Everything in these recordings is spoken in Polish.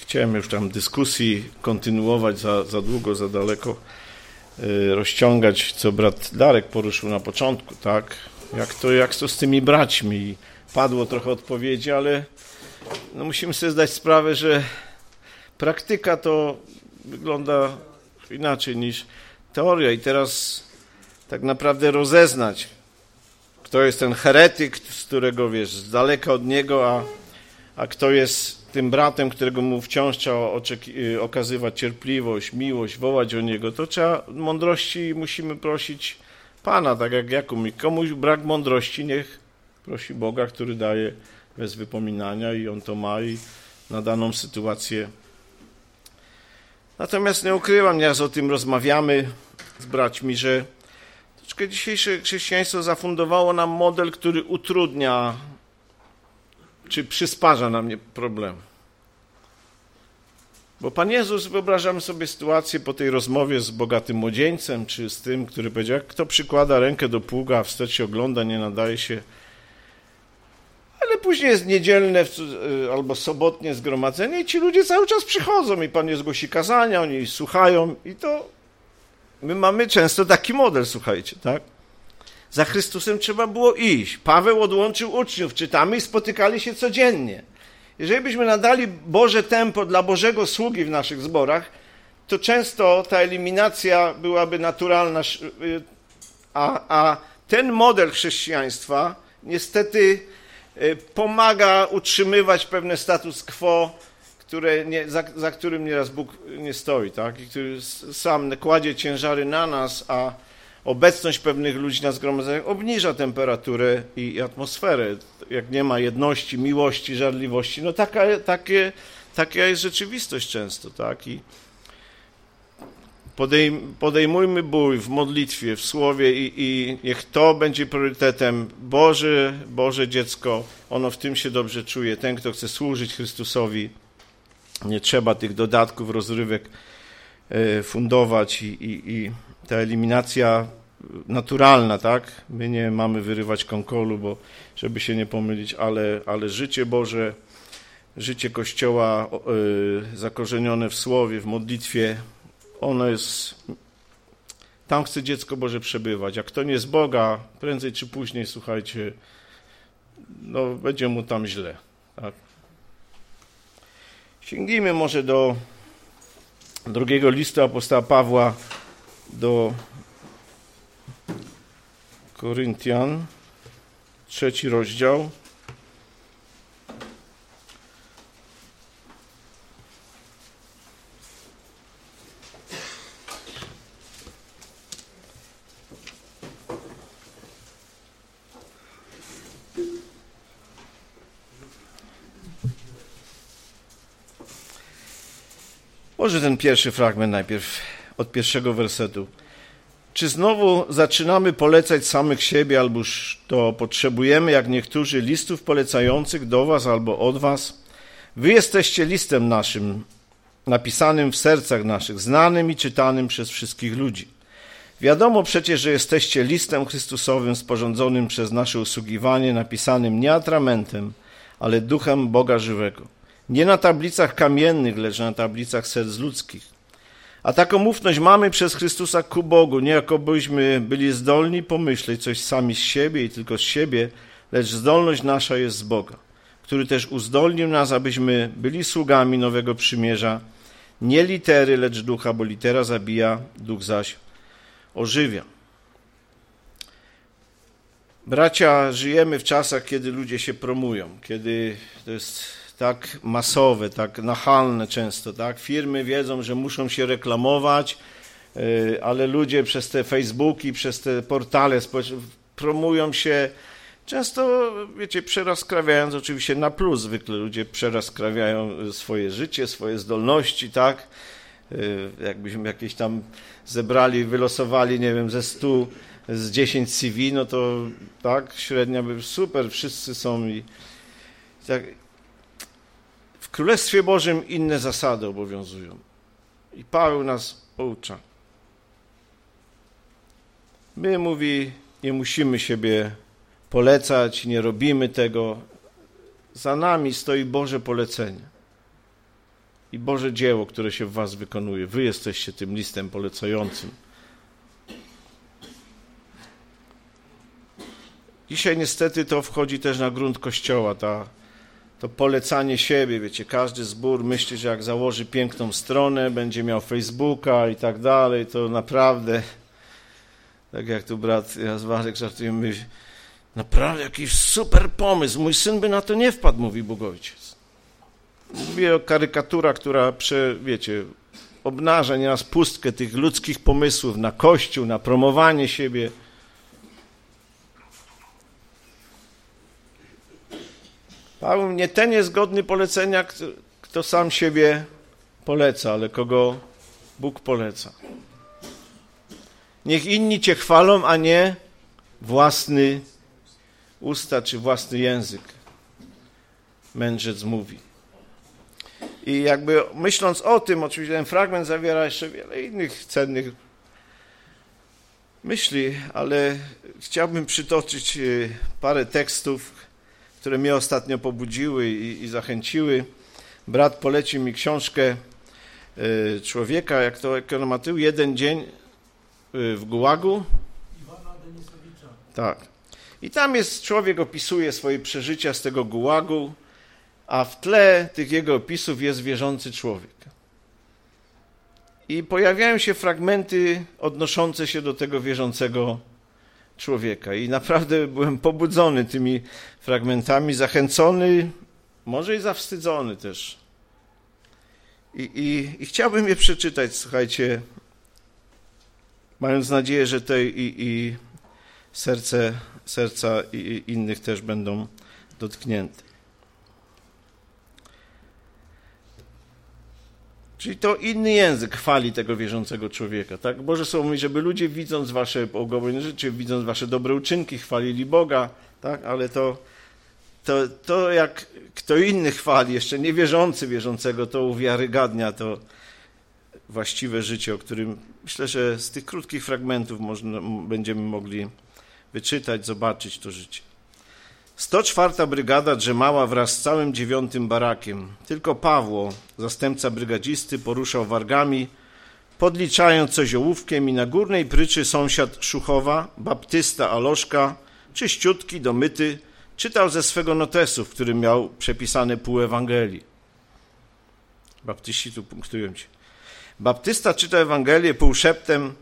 chciałem już tam dyskusji kontynuować za, za długo, za daleko, y, rozciągać, co brat Darek poruszył na początku, tak? Jak to, jak to z tymi braćmi? Padło trochę odpowiedzi, ale no musimy sobie zdać sprawę, że praktyka to wygląda inaczej niż teoria i teraz tak naprawdę rozeznać, kto jest ten heretyk, z którego wiesz, z daleka od niego, a, a kto jest tym bratem, którego mu wciąż trzeba y, okazywać cierpliwość, miłość, wołać o niego, to trzeba mądrości musimy prosić Pana, tak jak Jakub. Komuś brak mądrości, niech prosi Boga, który daje bez wypominania i on to ma i na daną sytuację. Natomiast nie ukrywam, nieraz o tym rozmawiamy z braćmi, że troszkę dzisiejsze chrześcijaństwo zafundowało nam model, który utrudnia czy przysparza nam problem. Bo Pan Jezus, wyobrażam sobie sytuację po tej rozmowie z bogatym młodzieńcem, czy z tym, który powiedział, jak kto przykłada rękę do pługa, wstecz się ogląda, nie nadaje się. Ale później jest niedzielne y, albo sobotnie zgromadzenie i ci ludzie cały czas przychodzą i Pan Jezus głosi kazania, oni słuchają i to my mamy często taki model, słuchajcie, tak? Za Chrystusem trzeba było iść. Paweł odłączył uczniów, czytamy i spotykali się codziennie. Jeżeli byśmy nadali Boże tempo dla Bożego sługi w naszych zborach, to często ta eliminacja byłaby naturalna, a, a ten model chrześcijaństwa niestety y, pomaga utrzymywać pewne status quo, które nie, za, za, którym nieraz Bóg nie stoi, tak? I który sam kładzie ciężary na nas, a obecność pewnych ludzi na zgromadzeniach obniża temperaturę i atmosferę. Jak nie ma jedności, miłości, żarliwości, no taka, takie, taka jest rzeczywistość często, tak? I podejmujmy bój w modlitwie, w słowie i, i niech to będzie priorytetem. Boże, Boże dziecko, ono w tym się dobrze czuje. Ten, kto chce służyć Chrystusowi, nie trzeba tych dodatków, rozrywek e, fundować i, i, i ta eliminacja naturalna, tak? My nie mamy wyrywać konkolu, bo żeby się nie pomylić, ale, ale życie Boże, życie Kościoła yy, zakorzenione w słowie, w modlitwie, ono jest. Tam chce dziecko Boże przebywać. A kto nie z Boga, prędzej czy później, słuchajcie, no, będzie mu tam źle. Tak? Sięgnijmy może do drugiego listu apostoła Pawła do Koryntian, trzeci rozdział. Może ten pierwszy fragment najpierw od pierwszego wersetu. Czy znowu zaczynamy polecać samych siebie, alboż to potrzebujemy, jak niektórzy, listów polecających do Was albo od Was? Wy jesteście listem naszym, napisanym w sercach naszych, znanym i czytanym przez wszystkich ludzi. Wiadomo przecież, że jesteście listem Chrystusowym sporządzonym przez nasze usługiwanie, napisanym nie atramentem, ale duchem Boga żywego. Nie na tablicach kamiennych, lecz na tablicach serc ludzkich. A taką ufność mamy przez Chrystusa ku Bogu, nie jakobyśmy byli zdolni pomyśleć coś sami z siebie i tylko z siebie, lecz zdolność nasza jest z Boga, który też uzdolnił nas, abyśmy byli sługami nowego przymierza, nie litery, lecz ducha, bo litera zabija, duch zaś ożywia. Bracia, żyjemy w czasach, kiedy ludzie się promują, kiedy to jest tak masowe, tak nachalne często, tak? Firmy wiedzą, że muszą się reklamować, y, ale ludzie przez te Facebooki, przez te portale promują się często, wiecie, przeraskrawiając oczywiście na plus. Zwykle ludzie przeraskrawiają swoje życie, swoje zdolności, tak? Y, jakbyśmy jakieś tam zebrali, wylosowali, nie wiem, ze 100, z 10 CV, no to tak, średnia by super, wszyscy są i tak, w Królestwie Bożym inne zasady obowiązują. I Paweł nas poucza. My, mówi, nie musimy siebie polecać, nie robimy tego. Za nami stoi Boże polecenie. i Boże dzieło, które się w was wykonuje. Wy jesteście tym listem polecającym. Dzisiaj niestety to wchodzi też na grunt Kościoła, ta, to polecanie siebie, wiecie, każdy zbór myśli, że jak założy piękną stronę, będzie miał Facebooka i tak dalej, to naprawdę, tak jak tu brat Jazwarek żartuje, myśli, naprawdę jakiś super pomysł, mój syn by na to nie wpadł, mówi Bóg Ojciec. Mówię o karykatura, która, prze, wiecie, obnaża nieraz pustkę tych ludzkich pomysłów na Kościół, na promowanie siebie, Paweł, nie ten jest godny polecenia, kto, kto sam siebie poleca, ale kogo Bóg poleca. Niech inni cię chwalą, a nie własny usta czy własny język. Mędrzec mówi. I jakby myśląc o tym, oczywiście ten fragment zawiera jeszcze wiele innych cennych myśli, ale chciałbym przytoczyć y, parę tekstów, które mnie ostatnio pobudziły i, i zachęciły. Brat polecił mi książkę y, człowieka, jak to ekonomatył, jeden dzień y, w Gułagu. Iwana Denisowicza. Tak. I tam jest, człowiek opisuje swoje przeżycia z tego Gułagu, a w tle tych jego opisów jest wierzący człowiek. I pojawiają się fragmenty odnoszące się do tego wierzącego człowieka. I naprawdę byłem pobudzony tymi fragmentami, zachęcony, może i zawstydzony też. I, i, i chciałbym je przeczytać, słuchajcie, mając nadzieję, że te i, i serce, serca i innych też będą dotknięte. Czyli to inny język chwali tego wierzącego człowieka. Tak? Boże Słowo mówi, żeby ludzie widząc wasze ugobne życie, widząc wasze dobre uczynki, chwalili Boga, tak? ale to, to, to jak kto inny chwali, jeszcze niewierzący wierzącego, to uwiarygadnia to właściwe życie, o którym myślę, że z tych krótkich fragmentów można, będziemy mogli wyczytać, zobaczyć to życie. 104. brygada drzemała wraz z całym dziewiątym barakiem. Tylko Pawło, zastępca brygadzisty, poruszał wargami, podliczając coś ołówkiem i na górnej pryczy sąsiad Szuchowa, baptysta Aloszka, czyściutki, domyty, czytał ze swego notesu, w którym miał przepisane pół Ewangelii. Baptyści tu punktują się. Baptysta czyta Ewangelię półszeptem,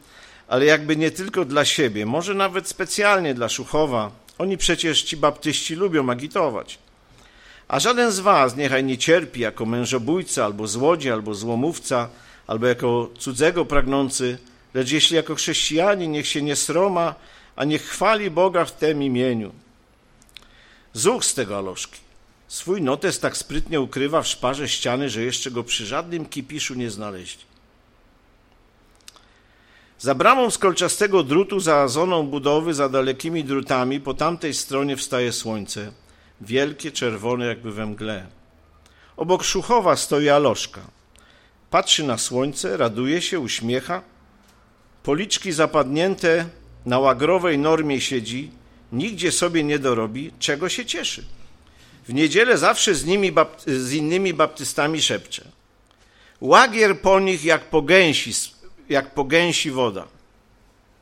ale jakby nie tylko dla siebie, może nawet specjalnie dla Szuchowa, oni przecież ci baptyści lubią agitować. A żaden z was niechaj nie cierpi jako mężobójca, albo złodziej, albo złomówca, albo jako cudzego pragnący, lecz jeśli jako chrześcijanin niech się nie sroma, a niech chwali Boga w tym imieniu. Zuch z tego alożki. Swój notes tak sprytnie ukrywa w szparze ściany, że jeszcze go przy żadnym kipiszu nie znaleźli. Za bramą z kolczastego drutu, za zoną budowy, za dalekimi drutami, po tamtej stronie wstaje słońce, wielkie, czerwone, jakby we mgle. Obok Szuchowa stoi Aloszka. Patrzy na słońce, raduje się, uśmiecha. Policzki zapadnięte na łagrowej normie siedzi, nigdzie sobie nie dorobi, czego się cieszy. W niedzielę zawsze z, nimi, z innymi baptystami szepcze. Łagier po nich jak po gęsi jak po gęsi woda.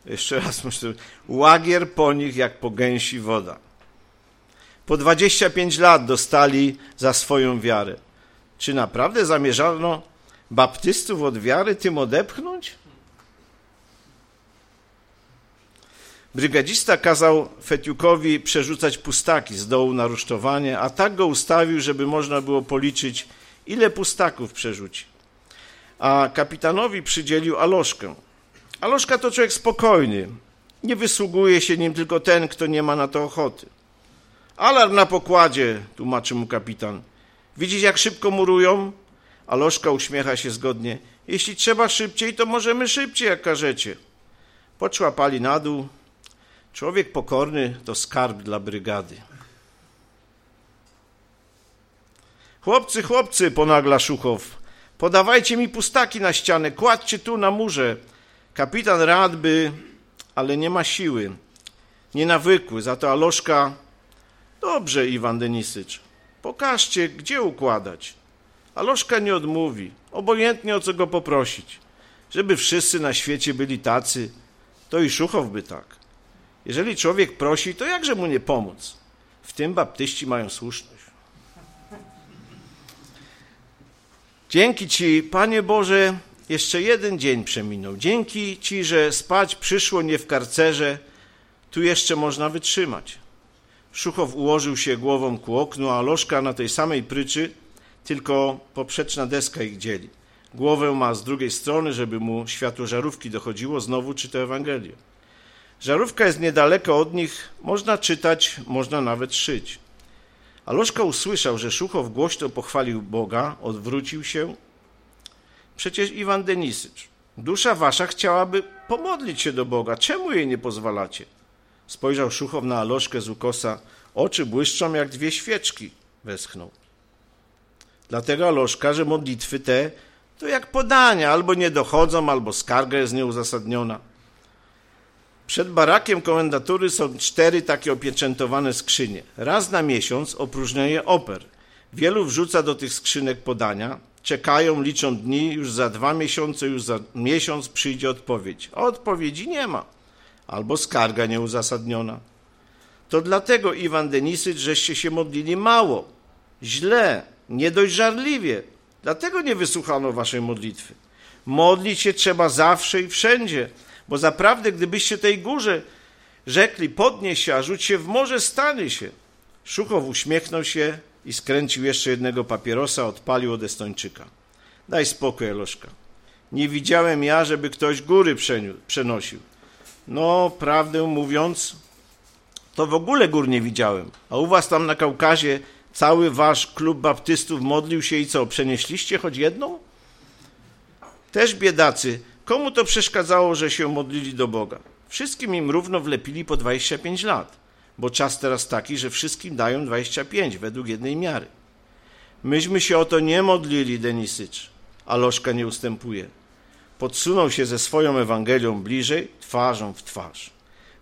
Jeszcze raz muszę. Łagier po nich jak po gęsi woda. Po 25 lat dostali za swoją wiarę. Czy naprawdę zamierzano baptystów od wiary tym odepchnąć? Brygadzista kazał Fetiukowi przerzucać pustaki z dołu na rusztowanie, a tak go ustawił, żeby można było policzyć, ile pustaków przerzuci a kapitanowi przydzielił Aloszkę. Aloszka to człowiek spokojny. Nie wysługuje się nim tylko ten, kto nie ma na to ochoty. Alarm na pokładzie, tłumaczy mu kapitan. Widzisz, jak szybko murują? Aloszka uśmiecha się zgodnie. Jeśli trzeba szybciej, to możemy szybciej, jak każecie. Poczłapali na dół. Człowiek pokorny to skarb dla brygady. Chłopcy, chłopcy, ponagla Szuchow. Podawajcie mi pustaki na ścianę, kładźcie tu na murze. Kapitan radby, ale nie ma siły. Nie nawykły, za to Aloszka. Dobrze, Iwan Denisycz, pokażcie, gdzie układać. Aloszka nie odmówi, obojętnie o co go poprosić. Żeby wszyscy na świecie byli tacy, to i Szuchow by tak. Jeżeli człowiek prosi, to jakże mu nie pomóc? W tym baptyści mają słuszność. Dzięki Ci, Panie Boże, jeszcze jeden dzień przeminął. Dzięki Ci, że spać przyszło nie w karcerze, tu jeszcze można wytrzymać. Szuchow ułożył się głową ku oknu, a Lożka na tej samej pryczy, tylko poprzeczna deska ich dzieli. Głowę ma z drugiej strony, żeby mu światło żarówki dochodziło, znowu czyta Ewangelię. Żarówka jest niedaleko od nich, można czytać, można nawet szyć. A Lożka usłyszał, że Szuchow głośno pochwalił Boga, odwrócił się. Przecież Iwan Denisycz, dusza wasza chciałaby pomodlić się do Boga. Czemu jej nie pozwalacie? Spojrzał Szuchow na Aloszkę z ukosa. Oczy błyszczą jak dwie świeczki, westchnął. Dlatego Aloszka, że modlitwy te to jak podania, albo nie dochodzą, albo skarga jest nieuzasadniona. Przed barakiem komendatury są cztery takie opieczętowane skrzynie. Raz na miesiąc opróżniaje oper. Wielu wrzuca do tych skrzynek podania, czekają, liczą dni, już za dwa miesiące, już za miesiąc przyjdzie odpowiedź. A odpowiedzi nie ma. Albo skarga nieuzasadniona. To dlatego, Iwan Denisycz, żeście się modlili mało, źle, niedojrzarliwie. Dlatego nie wysłuchano waszej modlitwy. Modlić się trzeba zawsze i wszędzie, bo zaprawdę, gdybyście tej górze rzekli, podnieś się, a rzuć się w morze, stanie się. Szuchow uśmiechnął się i skręcił jeszcze jednego papierosa, odpalił od Estończyka. Daj spokój, Eloszka. Nie widziałem ja, żeby ktoś góry przenosił. No, prawdę mówiąc, to w ogóle gór nie widziałem. A u was tam na Kaukazie cały wasz klub baptystów modlił się i co, przenieśliście choć jedną? Też biedacy, komu to przeszkadzało, że się modlili do Boga? Wszystkim im równo wlepili po 25 lat, bo czas teraz taki, że wszystkim dają 25 według jednej miary. Myśmy się o to nie modlili, Denisycz, a Lożka nie ustępuje. Podsunął się ze swoją Ewangelią bliżej, twarzą w twarz.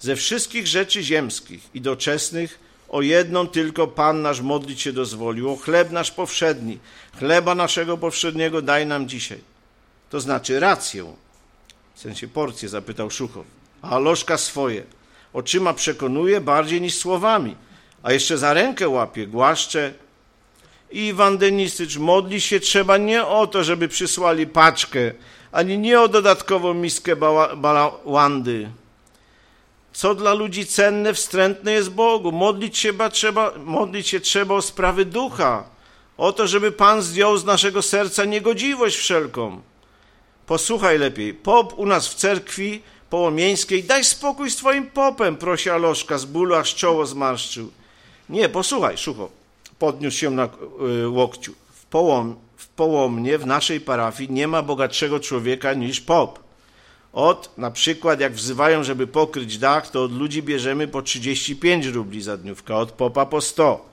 Ze wszystkich rzeczy ziemskich i doczesnych o jedną tylko Pan nasz modlić się dozwolił, o chleb nasz powszedni, chleba naszego powszedniego daj nam dzisiaj. To znaczy rację, w sensie porcję, zapytał Szuchow. A Lożka swoje. Oczyma przekonuje bardziej niż słowami, a jeszcze za rękę łapie, głaszcze. I Iwan Denisycz modli się trzeba nie o to, żeby przysłali paczkę, ani nie o dodatkową miskę baławandy. Co dla ludzi cenne, wstrętne jest Bogu. Modlić się, trzeba, modlić się trzeba o sprawy ducha, o to, żeby Pan zdjął z naszego serca niegodziwość wszelką. Posłuchaj lepiej, pop u nas w cerkwi połomieńskiej, daj spokój z twoim popem, prosi Aloszka, z bólu aż czoło zmarszczył. Nie, posłuchaj, Szucho, podniósł się na y, łokciu. W, połom, w Połomnie, w naszej parafii nie ma bogatszego człowieka niż pop. Od, na przykład, jak wzywają, żeby pokryć dach, to od ludzi bierzemy po 35 rubli za dniówkę, od popa po 100.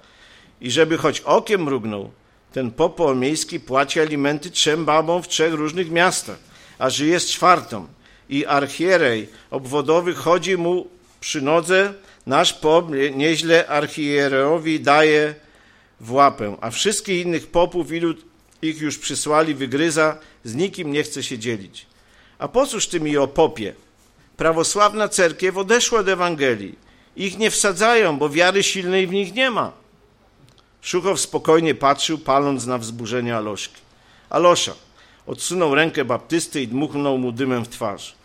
I żeby choć okiem mrugnął, ten pop miejski płaci alimenty trzem babom w trzech różnych miastach, a żyje z czwartą. I archierej obwodowy chodzi mu przy nodze, nasz pop nieźle archierejowi daje w łapę, a wszystkich innych popów, ilu ich już przysłali, wygryza, z nikim nie chce się dzielić. A po cóż ty mi o popie? Prawosławna cerkiew odeszła od Ewangelii. Ich nie wsadzają, bo wiary silnej w nich nie ma. Szuchow spokojnie patrzył, paląc na wzburzenie Aloszki. Alosza odsunął rękę baptysty i dmuchnął mu dymem w twarz.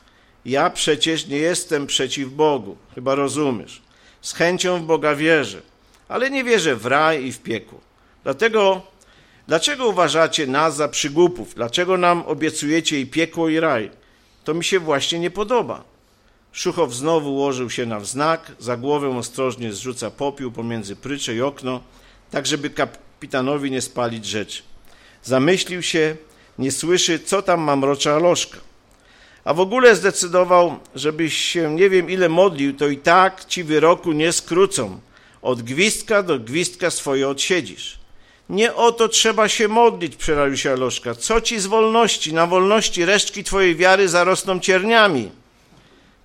Ja przecież nie jestem przeciw Bogu, chyba rozumiesz. Z chęcią w Boga wierzę, ale nie wierzę w raj i w piekło. Dlatego, dlaczego uważacie nas za przygłupów? Dlaczego nam obiecujecie i piekło, i raj? To mi się właśnie nie podoba. Szuchow znowu ułożył się na wznak, za głowę ostrożnie zrzuca popiół pomiędzy prycze i okno, tak żeby kapitanowi nie spalić rzeczy. Zamyślił się, nie słyszy, co tam ma mrocza Aloszka. A w ogóle zdecydował, żebyś się nie wiem ile modlił, to i tak ci wyroku nie skrócą. Od gwizdka do gwizdka swoje odsiedzisz. Nie o to trzeba się modlić, przeraził się Aloszka. Co ci z wolności? Na wolności resztki twojej wiary zarosną cierniami.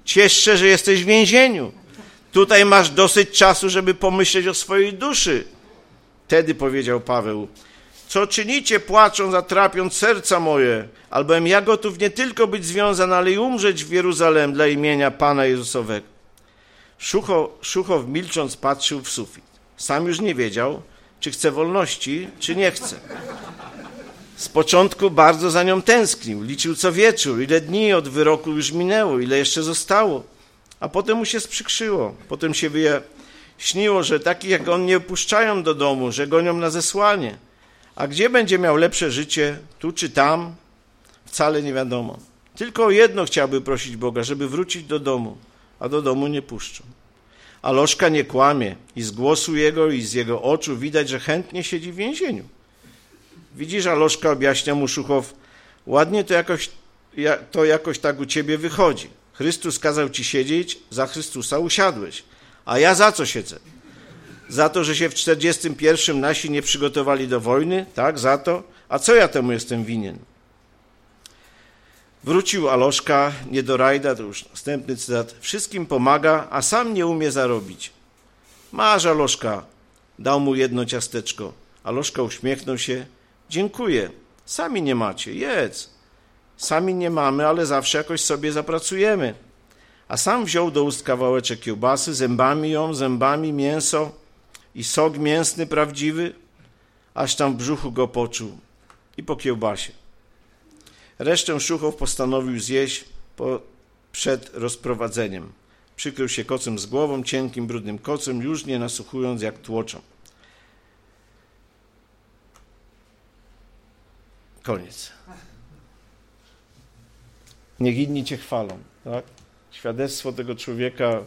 Ciesz się, że jesteś w więzieniu. Tutaj masz dosyć czasu, żeby pomyśleć o swojej duszy. Wtedy powiedział Paweł, Co czynicie, płacząc, a trapiąc serca moje? Albowiem ja gotów nie tylko być związany, ale i umrzeć w Jeruzalem dla imienia Pana Jezusowego. Szucho, Szuchow milcząc patrzył w sufit. Sam już nie wiedział, czy chce wolności, czy nie chce. Z początku bardzo za nią tęsknił, liczył co wieczór, ile dni od wyroku już minęło, ile jeszcze zostało. A potem mu się sprzykrzyło, potem się wyjaśniło, że takich jak on nie opuszczają do domu, że gonią na zesłanie. A gdzie będzie miał lepsze życie, tu czy tam, wcale nie wiadomo. Tylko jedno chciałby prosić Boga, żeby wrócić do domu, a do domu nie puszczą. A nie kłamie i z głosu jego i z jego oczu widać, że chętnie siedzi w więzieniu. Widzisz, a objaśnia mu Szuchow, ładnie to jakoś, to jakoś tak u ciebie wychodzi. Chrystus kazał ci siedzieć, za Chrystusa usiadłeś. A ja za co siedzę? Za to, że się w 41 nasi nie przygotowali do wojny? Tak, za to? A co ja temu jestem winien? Wrócił Aloszka, nie do rajda, to już następny cytat. Wszystkim pomaga, a sam nie umie zarobić. Masz, Aloszka. Dał mu jedno ciasteczko. Aloszka uśmiechnął się. Dziękuję. Sami nie macie, jedz. Sami nie mamy, ale zawsze jakoś sobie zapracujemy. A sam wziął do ust kawałeczek kiełbasy, zębami ją, zębami mięso i sok mięsny prawdziwy, aż tam w brzuchu go poczuł i po kiełbasie. Resztę szuchow postanowił zjeść po, przed rozprowadzeniem. Przykrył się kocem z głową, cienkim, brudnym kocem, już nie nasłuchując jak tłoczą. Koniec. Niech inni Cię chwalą. Tak? Świadectwo tego człowieka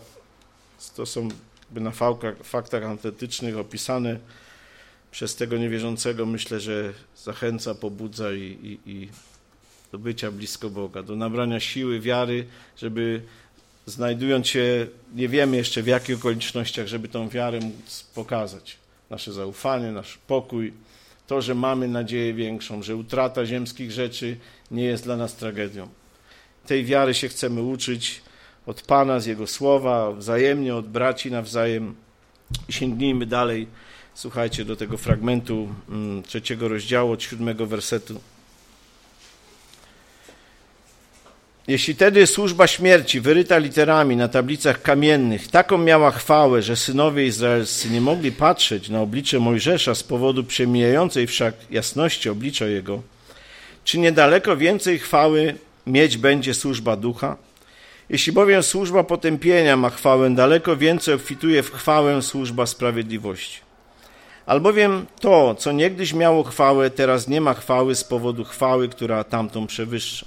to są na faktach, faktach antetycznych opisane przez tego niewierzącego. Myślę, że zachęca, pobudza i, i, i do bycia blisko Boga, do nabrania siły, wiary, żeby znajdując się, nie wiemy jeszcze w jakich okolicznościach, żeby tą wiarę móc pokazać. Nasze zaufanie, nasz pokój, to, że mamy nadzieję większą, że utrata ziemskich rzeczy nie jest dla nas tragedią. Tej wiary się chcemy uczyć od Pana, z Jego słowa, wzajemnie, od braci nawzajem. Sięgnijmy dalej, słuchajcie, do tego fragmentu mm, trzeciego rozdziału, od siódmego wersetu. Jeśli tedy służba śmierci, wyryta literami na tablicach kamiennych, taką miała chwałę, że synowie izraelscy nie mogli patrzeć na oblicze Mojżesza z powodu przemijającej wszak jasności oblicza jego, czy niedaleko więcej chwały mieć będzie służba ducha? Jeśli bowiem służba potępienia ma chwałę, daleko więcej obfituje w chwałę służba sprawiedliwości. Albowiem to, co niegdyś miało chwałę, teraz nie ma chwały z powodu chwały, która tamtą przewyższa.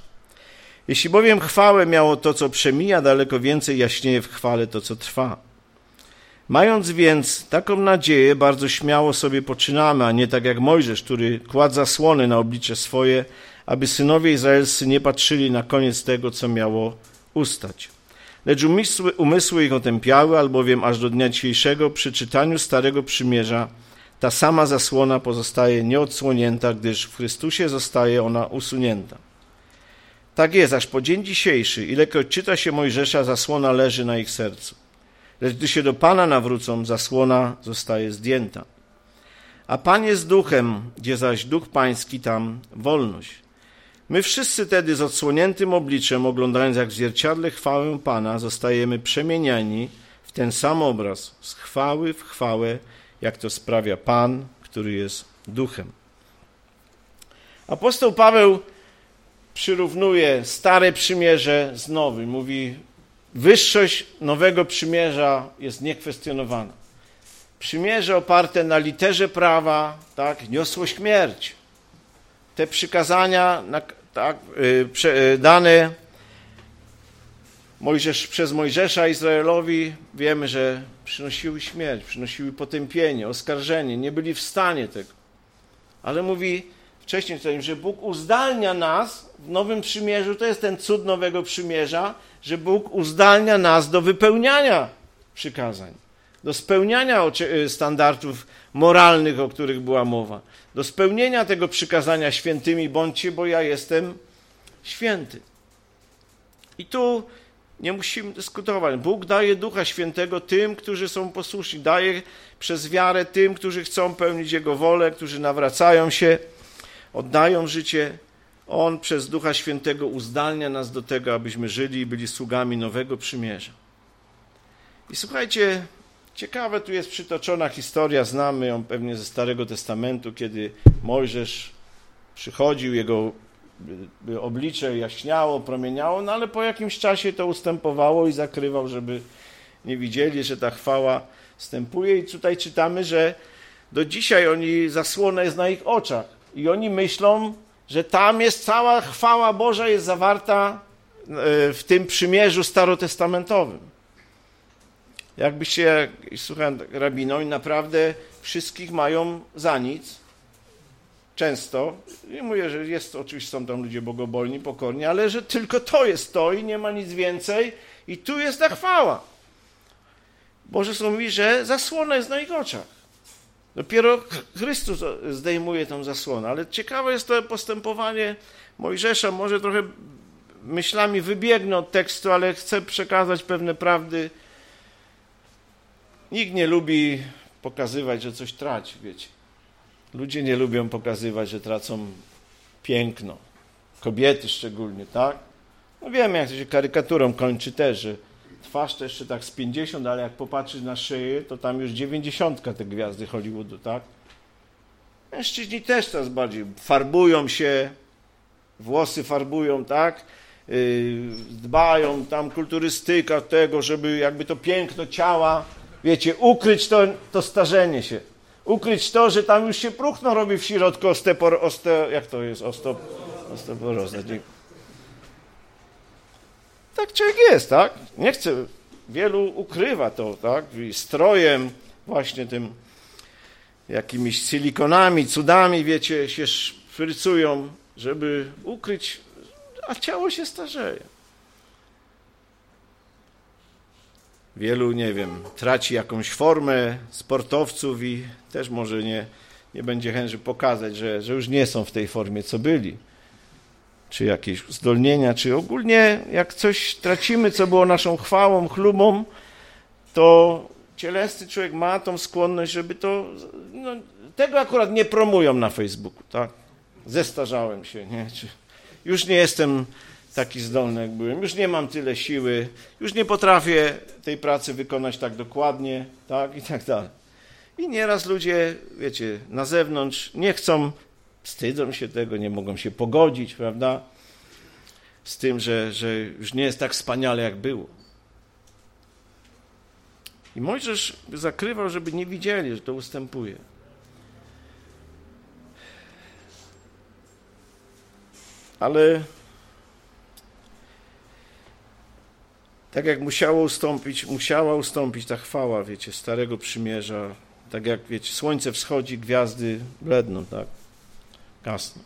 Jeśli bowiem chwałę miało to, co przemija, daleko więcej jaśnieje w chwale to, co trwa. Mając więc taką nadzieję, bardzo śmiało sobie poczynamy, a nie tak jak Mojżesz, który kładł zasłony na oblicze swoje, aby synowie izraelscy nie patrzyli na koniec tego, co miało ustać. Lecz umysły, umysły ich otępiały, albowiem aż do dnia dzisiejszego przy czytaniu Starego Przymierza ta sama zasłona pozostaje nieodsłonięta, gdyż w Chrystusie zostaje ona usunięta. Tak jest, aż po dzień dzisiejszy, ilekroć czyta się Mojżesza, zasłona leży na ich sercu. Lecz gdy się do Pana nawrócą, zasłona zostaje zdjęta. A Pan jest duchem, gdzie zaś duch pański, tam wolność. My wszyscy tedy z odsłoniętym obliczem, oglądając jak w zwierciadle chwałę Pana, zostajemy przemieniani w ten sam obraz, z chwały w chwałę, jak to sprawia Pan, który jest duchem. Apostoł Paweł przyrównuje stare przymierze z nowym. Mówi, wyższość nowego przymierza jest niekwestionowana. Przymierze oparte na literze prawa, tak, niosło śmierć. Te przykazania tak, yy, dane Mojżesz, przez Mojżesza Izraelowi wiemy, że przynosiły śmierć, przynosiły potępienie, oskarżenie. Nie byli w stanie tego. Ale mówi, wcześniej czytałem, że Bóg uzdalnia nas w Nowym Przymierzu, to jest ten cud Nowego Przymierza, że Bóg uzdalnia nas do wypełniania przykazań, do spełniania y, standardów moralnych, o których była mowa, do spełnienia tego przykazania świętymi bądźcie, bo ja jestem święty. I tu Nie musimy dyskutować. Bóg daje Ducha Świętego tym, którzy są posłuszni. Daje przez wiarę tym, którzy chcą pełnić Jego wolę, którzy nawracają się, oddają życie. On przez Ducha Świętego uzdalnia nas do tego, abyśmy żyli i byli sługami nowego przymierza. I słuchajcie, ciekawe tu jest przytoczona historia, znamy ją pewnie ze Starego Testamentu, kiedy Mojżesz przychodził, jego oblicze jaśniało, promieniało, no ale po jakimś czasie to ustępowało i zakrywał, żeby nie widzieli, że ta chwała wstępuje. I tutaj czytamy, że do dzisiaj oni, zasłona jest na ich oczach i oni myślą, że tam jest cała chwała Boża jest zawarta e, w tym przymierzu starotestamentowym. Jakbyście, słuchałem rabiną i naprawdę wszystkich mają za nic, często, nie mówię, że jest, oczywiście są tam ludzie bogobolni, pokorni, ale że tylko to jest to i nie ma nic więcej i tu jest ta chwała. Boże Słowo mówi, że zasłona jest na ich oczach. Dopiero Chrystus zdejmuje tą zasłonę, ale ciekawe jest to postępowanie Mojżesza, może trochę myślami wybiegnę od tekstu, ale chcę przekazać pewne prawdy. Nikt nie lubi pokazywać, że coś traci, wiecie. Ludzie nie lubią pokazywać, że tracą piękno. Kobiety szczególnie, tak? No wiemy, jak to się karykaturą kończy też, że twarz to jeszcze tak z 50, ale jak popatrzysz na szyję, to tam już 90 te gwiazdy Hollywoodu, tak? Mężczyźni też coraz bardziej farbują się, włosy farbują, tak? Yy, dbają tam kulturystyka tego, żeby jakby to piękno ciała, wiecie, ukryć to, to starzenie się ukryć to, że tam już się próchno robi w środku ostepor, oste, jak to jest, ostop, osteoporoza. Tak człowiek jest, tak? Nie chce, wielu ukrywa to, tak? I strojem właśnie tym jakimiś silikonami, cudami, wiecie, się szprycują, żeby ukryć, a ciało się starzeje. Wielu, nie wiem, traci jakąś formę sportowców i też może nie, nie będzie chęci pokazać, że, że już nie są w tej formie, co byli. Czy jakieś zdolnienia, czy ogólnie jak coś tracimy, co było naszą chwałą, chlubą, to cielesny człowiek ma tą skłonność, żeby to... No, tego akurat nie promują na Facebooku, tak? Zestarzałem się, nie? Czy już nie jestem taki zdolny, jak byłem. Już nie mam tyle siły, już nie potrafię tej pracy wykonać tak dokładnie, tak? I tak dalej. I nieraz ludzie, wiecie, na zewnątrz nie chcą, wstydzą się tego, nie mogą się pogodzić, prawda? Z tym, że, że już nie jest tak wspaniale, jak było. I Mojżesz zakrywał, żeby nie widzieli, że to ustępuje. Ale tak jak musiało ustąpić, musiała ustąpić ta chwała, wiecie, Starego Przymierza, tak jak, wiecie, słońce wschodzi, gwiazdy bledną, tak? Gasną.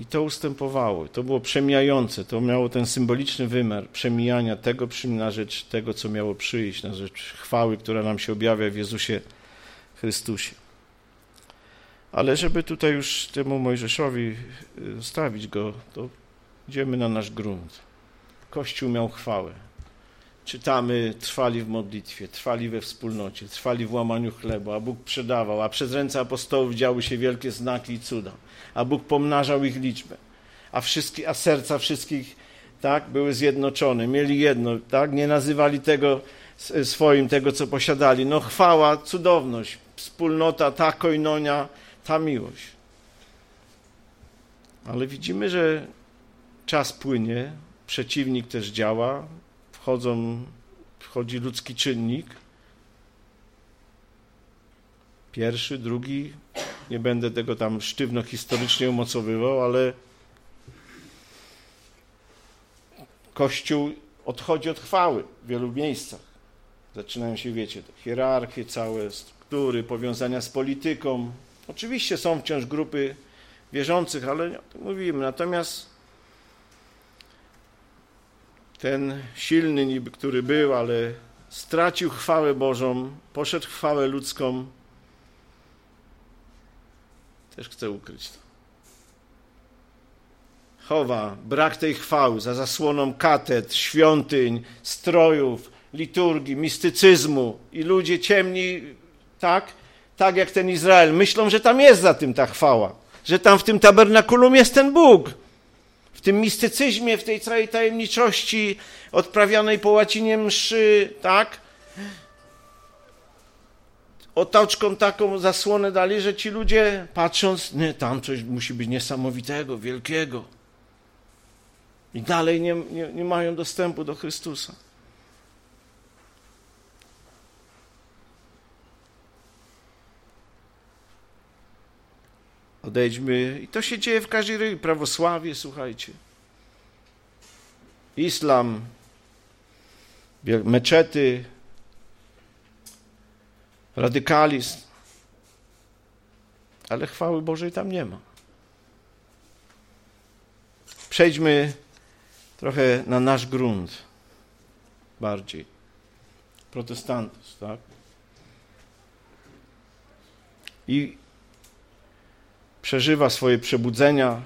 I to ustępowało. To było przemijające. To miało ten symboliczny wymiar przemijania tego na rzecz tego, co miało przyjść, na rzecz chwały, która nam się objawia w Jezusie Chrystusie. Ale żeby tutaj już temu Mojżeszowi y, zostawić go, to idziemy na nasz grunt. Kościół miał chwałę. Czytamy, trwali w modlitwie, trwali we wspólnocie, trwali w łamaniu chleba, a Bóg przedawał, a przez ręce apostołów działy się wielkie znaki i cuda, a Bóg pomnażał ich liczbę, a, wszystkie, a serca wszystkich tak, były zjednoczone, mieli jedno, tak, nie nazywali tego swoim, tego co posiadali. No chwała, cudowność, wspólnota, ta koinonia, ta miłość. Ale widzimy, że czas płynie, przeciwnik też działa, wchodzą, wchodzi ludzki czynnik. Pierwszy, drugi, nie będę tego tam sztywno historycznie umocowywał, ale Kościół odchodzi od chwały w wielu miejscach. Zaczynają się, wiecie, hierarchie całe, struktury, powiązania z polityką. Oczywiście są wciąż grupy wierzących, ale nie o tym mówimy. Natomiast ten silny niby, który był, ale stracił chwałę Bożą, poszedł chwałę ludzką, też chce ukryć to. chowa brak tej chwały za zasłoną katedr, świątyń, strojów, liturgii, mistycyzmu i ludzie ciemni, tak, tak jak ten Izrael, myślą, że tam jest za tym ta chwała, że tam w tym tabernakulum jest ten Bóg. Tym mistycyzmie, w tej całej tajemniczości odprawianej po łacinie mszy, tak? Otoczką taką zasłonę dali, że ci ludzie patrząc, nie, tam coś musi być niesamowitego, wielkiego. I dalej nie, nie, nie mają dostępu do Chrystusa. Odejdźmy. I to się dzieje w każdej religii. Prawosławie, słuchajcie. Islam, meczety, radykalizm. Ale chwały Bożej tam nie ma. Przejdźmy trochę na nasz grunt bardziej. Protestantów, tak? I przeżywa swoje przebudzenia,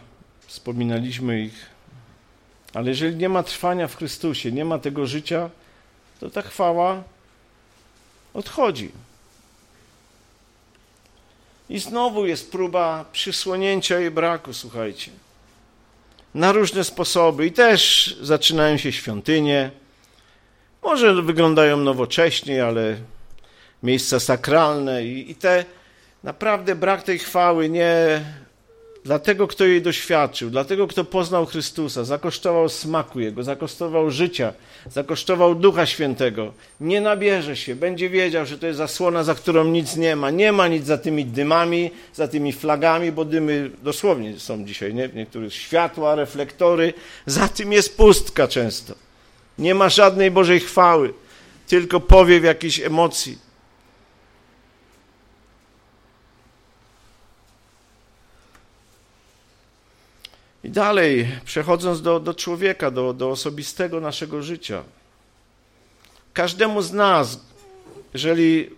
wspominaliśmy ich, ale jeżeli nie ma trwania w Chrystusie, nie ma tego życia, to ta chwała odchodzi. I znowu jest próba przysłonięcia jej braku, słuchajcie. Na różne sposoby. I też zaczynają się świątynie. Może wyglądają nowocześnie, ale miejsca sakralne i, i te naprawdę brak tej chwały nie dla tego, kto jej doświadczył, dla tego, kto poznał Chrystusa, zakosztował smaku Jego, zakosztował życia, zakosztował Ducha Świętego, nie nabierze się, będzie wiedział, że to jest zasłona, za którą nic nie ma. Nie ma nic za tymi dymami, za tymi flagami, bo dymy dosłownie są dzisiaj, nie? Niektórych światła, reflektory, za tym jest pustka często. Nie ma żadnej Bożej chwały, tylko powiew jakiejś emocji. I dalej, przechodząc do, do człowieka, do, do osobistego naszego życia. Każdemu z nas, jeżeli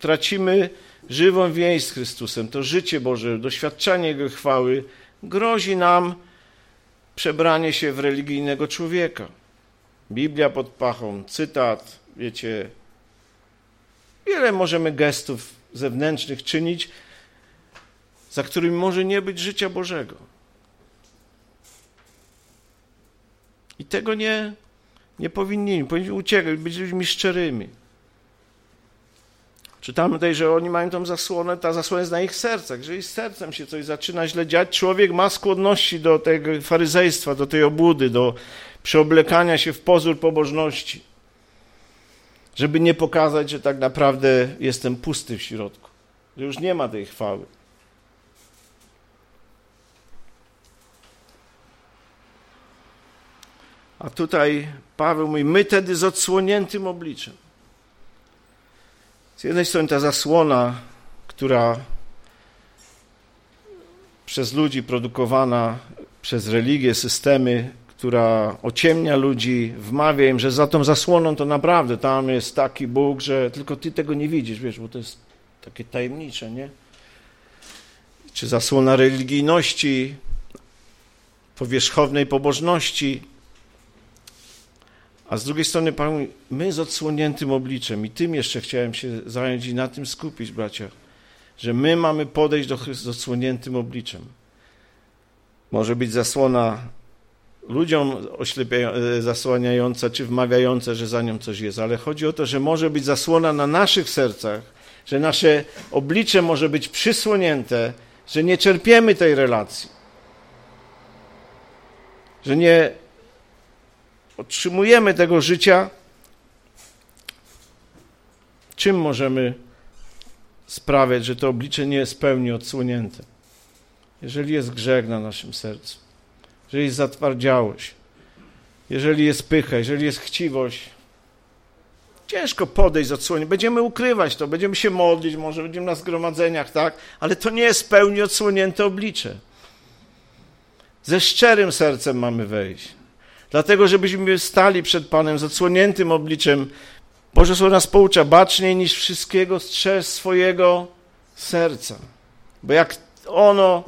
tracimy żywą więź z Chrystusem, to życie Boże, doświadczanie Jego chwały, grozi nam przebranie się w religijnego człowieka. Biblia pod pachą, cytat, wiecie, wiele możemy gestów zewnętrznych czynić, za którymi może nie być życia Bożego. I tego nie, nie powinni, powinni uciekać, być ludźmi szczerymi. Czytamy tutaj, że oni mają tą zasłonę, ta zasłona jest na ich sercach. Jeżeli z sercem się coś zaczyna źle dziać, człowiek ma skłonności do tego faryzejstwa, do tej obłudy, do przeoblekania się w pozór pobożności, żeby nie pokazać, że tak naprawdę jestem pusty w środku, że już nie ma tej chwały. A tutaj Paweł mówi, my tedy z odsłoniętym obliczem. Z jednej strony ta zasłona, która przez ludzi produkowana, przez religię, systemy, która ociemnia ludzi, wmawia im, że za tą zasłoną to naprawdę tam jest taki Bóg, że tylko ty tego nie widzisz, wiesz, bo to jest takie tajemnicze, nie? Czy zasłona religijności, powierzchownej pobożności, a z drugiej strony, Pan mówi, my z odsłoniętym obliczem i tym jeszcze chciałem się zająć i na tym skupić, bracia, że my mamy podejść do Chrystusa z odsłoniętym obliczem. Może być zasłona ludziom e, zasłaniająca czy wmawiająca, że za nią coś jest, ale chodzi o to, że może być zasłona na naszych sercach, że nasze oblicze może być przysłonięte, że nie czerpiemy tej relacji, że nie otrzymujemy tego życia, czym możemy sprawiać, że to oblicze nie jest pełni odsłonięte? Jeżeli jest grzech na naszym sercu, jeżeli jest zatwardziałość, jeżeli jest pycha, jeżeli jest chciwość, ciężko podejść z odsłonięciem. Będziemy ukrywać to, będziemy się modlić, może będziemy na zgromadzeniach, tak, ale to nie jest pełni odsłonięte oblicze. Ze szczerym sercem mamy wejść. Dlatego, żebyśmy stali przed Panem z odsłoniętym obliczem. Boże Słowo nas poucza, baczniej niż wszystkiego strzeż swojego serca. Bo jak ono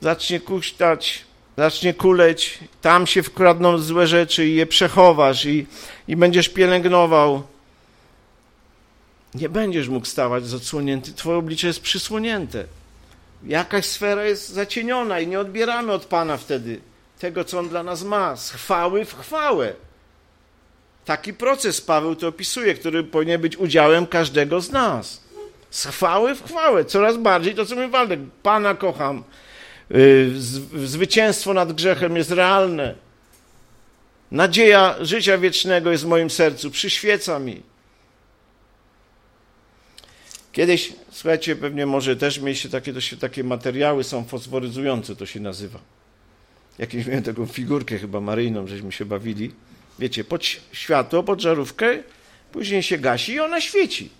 zacznie kuśtać, zacznie kuleć, tam się wkradną złe rzeczy i je przechowasz i, i będziesz pielęgnował, nie będziesz mógł stawać odsłonięty, twoje oblicze jest przysłonięte. Jakaś sfera jest zacieniona i nie odbieramy od Pana wtedy tego, co On dla nas ma, z chwały w chwałę. Taki proces Paweł to opisuje, który powinien być udziałem każdego z nas. Z chwały w chwałę, coraz bardziej to, co my Waldek, Pana kocham, yy, zwycięstwo nad grzechem jest realne. Nadzieja życia wiecznego jest w moim sercu, przyświeca mi. Kiedyś, słuchajcie, pewnie może też mieliście takie, to takie materiały, są fosforyzujące, to się nazywa. Jakieś miałem taką figurkę chyba maryjną, żeśmy się bawili. Wiecie, pod światło, pod żarówkę, później się gasi i ona świeci.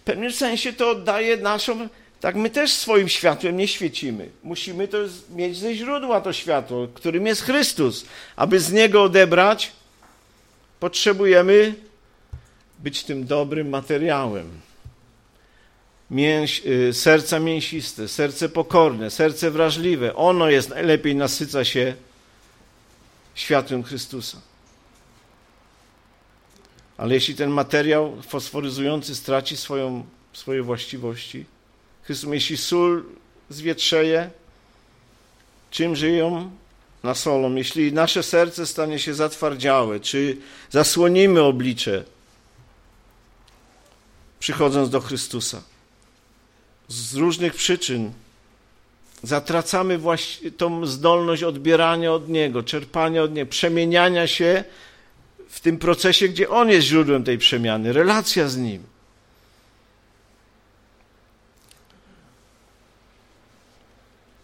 W pewnym sensie to oddaje naszą, tak my też swoim światłem nie świecimy. Musimy to mieć ze źródła to światło, którym jest Chrystus. Aby z Niego odebrać, potrzebujemy być tym dobrym materiałem. Mięś, y, serca mięsiste, serce pokorne, serce wrażliwe. Ono jest najlepiej nasyca się światłem Chrystusa. Ale jeśli ten materiał fosforyzujący straci swoją, swoje właściwości, Chrystus, jeśli sól zwietrzeje, czym żyją? Na solą. Jeśli nasze serce stanie się zatwardziałe, czy zasłonimy oblicze, przychodząc do Chrystusa. Z różnych przyczyn zatracamy właśnie tą zdolność odbierania od Niego, czerpania od Niego, przemieniania się w tym procesie, gdzie On jest źródłem tej przemiany, relacja z Nim.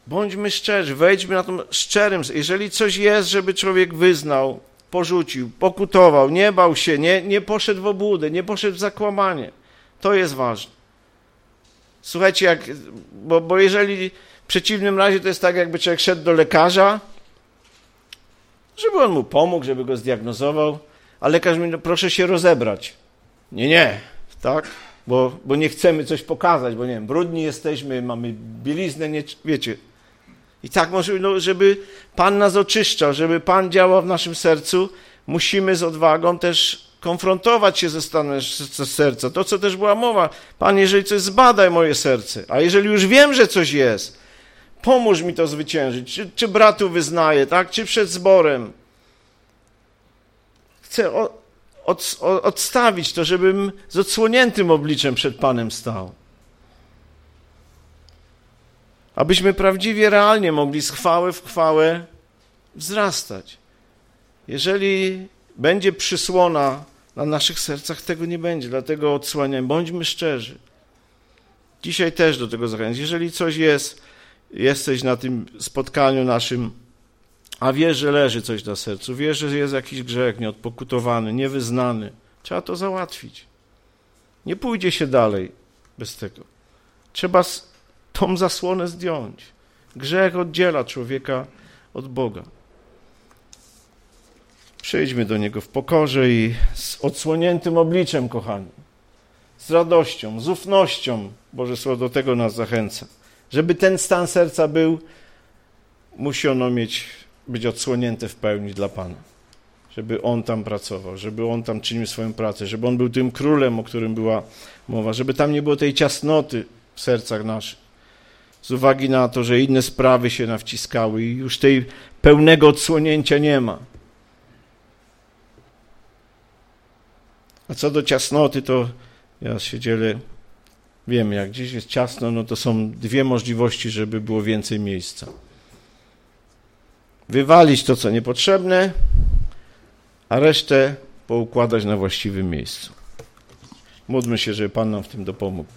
Bądźmy szczerzy, wejdźmy na to szczerym. Jeżeli coś jest, żeby człowiek wyznał, porzucił, pokutował, nie bał się, nie, nie poszedł w obłudę, nie poszedł w zakłamanie – to jest ważne. Słuchajcie, jak, bo, bo jeżeli w przeciwnym razie to jest tak, jakby człowiek szedł do lekarza, żeby on mu pomógł, żeby go zdiagnozował, a lekarz mówi, no proszę się rozebrać. Nie, nie, tak? Bo, bo nie chcemy coś pokazać, bo nie wiem, brudni jesteśmy, mamy bieliznę, nie, wiecie. I tak może, no, żeby Pan nas oczyszczał, żeby Pan działał w naszym sercu, musimy z odwagą też konfrontować się ze stanem serca. To, co też była mowa. Panie, jeżeli coś zbadaj moje serce, a jeżeli już wiem, że coś jest, pomóż mi to zwyciężyć. Czy, czy bratu wyznaję, tak? Czy przed zborem. Chcę od, od, odstawić to, żebym z odsłoniętym obliczem przed Panem stał. Abyśmy prawdziwie, realnie mogli z chwały w chwałę wzrastać. Jeżeli będzie przysłona na naszych sercach tego nie będzie, dlatego odsłaniam. Bądźmy szczerzy. Dzisiaj też do tego zachęcam. Jeżeli coś jest, jesteś na tym spotkaniu naszym, a wiesz, że leży coś na sercu, wiesz, że jest jakiś grzech nieodpokutowany, niewyznany, trzeba to załatwić. Nie pójdzie się dalej bez tego. Trzeba tą zasłonę zdjąć. Grzech oddziela człowieka od Boga. Przyjdźmy do Niego w pokorze i z odsłoniętym obliczem, kochani, z radością, z ufnością. Boże Słowo do tego nas zachęca. Żeby ten stan serca był, musi ono mieć, być odsłonięte w pełni dla Pana. Żeby On tam pracował, żeby On tam czynił swoją pracę, żeby On był tym królem, o którym była mowa, żeby tam nie było tej ciasnoty w sercach naszych. Z uwagi na to, że inne sprawy się nawciskały i już tej pełnego odsłonięcia nie ma. A co do ciasnoty, to ja się dzielę, wiem, jak gdzieś jest ciasno, no to są dwie możliwości, żeby było więcej miejsca. Wywalić to, co niepotrzebne, a resztę poukładać na właściwym miejscu. Módlmy się, żeby Pan nam w tym dopomógł.